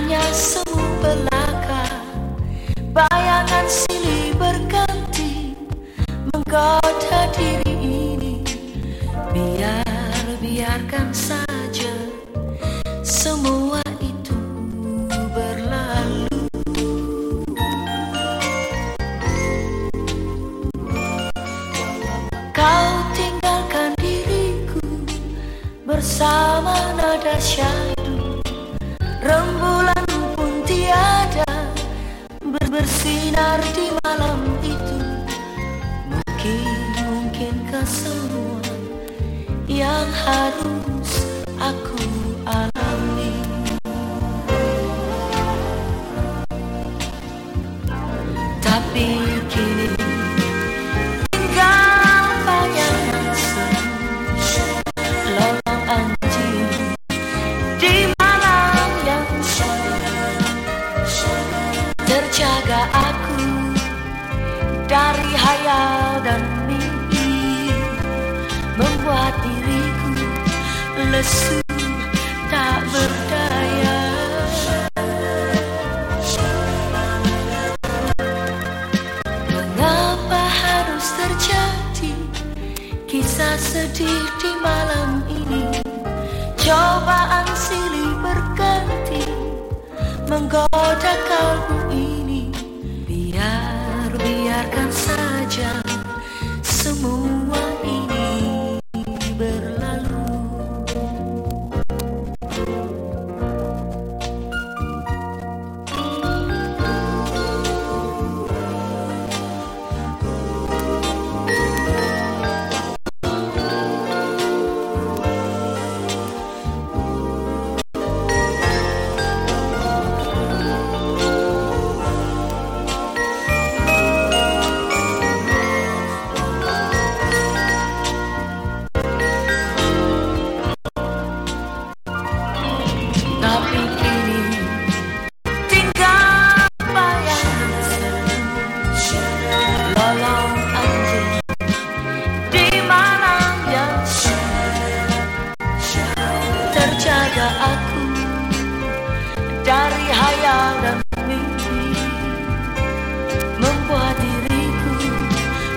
hanya semu belaka. Bayangan silih berganti. Menggoda diri ini. Biar, biarkan saja Semua itu berlalu. Kau tinggalkan diriku Bersama nada syahdu. Rembulan Bersinar di malam itu. Mungkin, mungkin kau semua Yang harus aku alami. Tapi Terjaga aku Dari hayal dan mimpi Membuat diriku lesu tak berdaya. Mengapa harus terjadi Kisah sedih di malam ini? Cobaan silih berganti Menggoda kalbu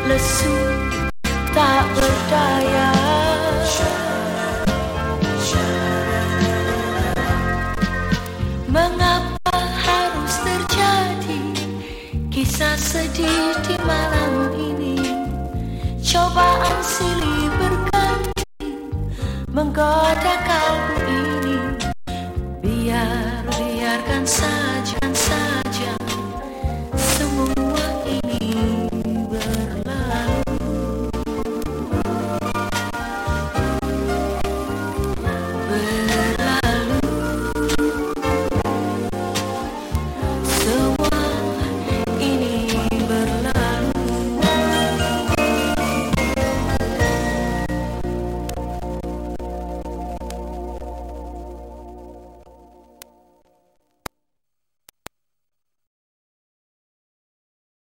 lesu tak berdaya